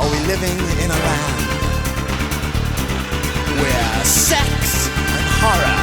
Are we living in a land where sex and horror